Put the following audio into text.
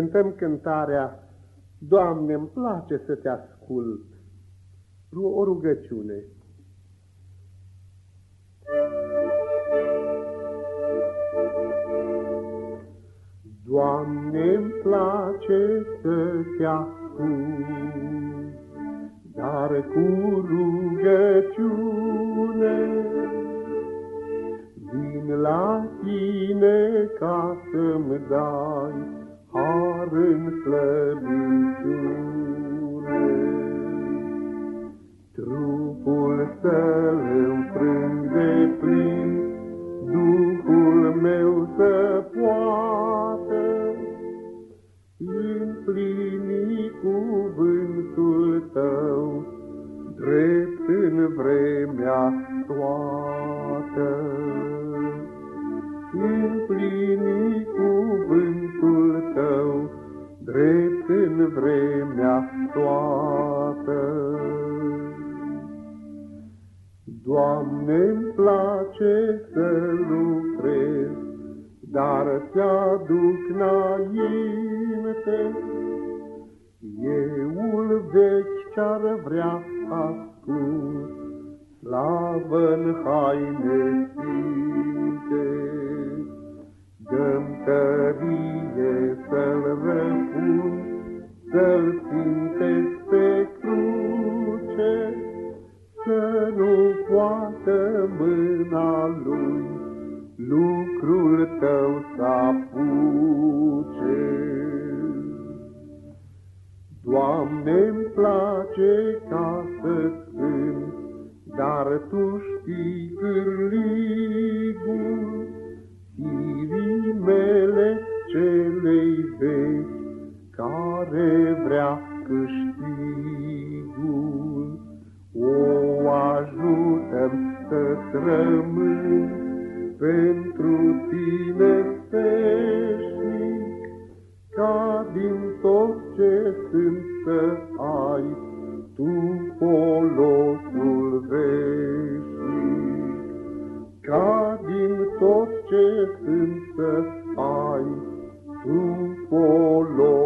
cântăm cântarea Doamne, îmi place să te ascult. O rugăciune. Doamne, îmi place să te ascult, dar cu rugăciune vin la tine ca să-mi dai har în slăbiciune. Trupul să-l înfrâng de plin, Duhul meu să poată împlini cuvântul tău, drept în vremea toată. Împlini drept în vremea toată. Doamne-mi place să lucrez, dar ți-aduc înainte Euul vechi ce-ar vrea ascuns, slavă-n haine sfinte. Dăm tărie să-l răpun, să-l simtesc pe cruce, să nu poată mâna lui lucrul tău să apuce. Doamne-mi place ca să cânt, dar Tu știi cârligul, care vrea câștigul. O ajutăm să rămân pentru tine peșnic, ca din tot ce sunt să ai tu folosul veșnic, ca din tot ce sunt să ai tu folosul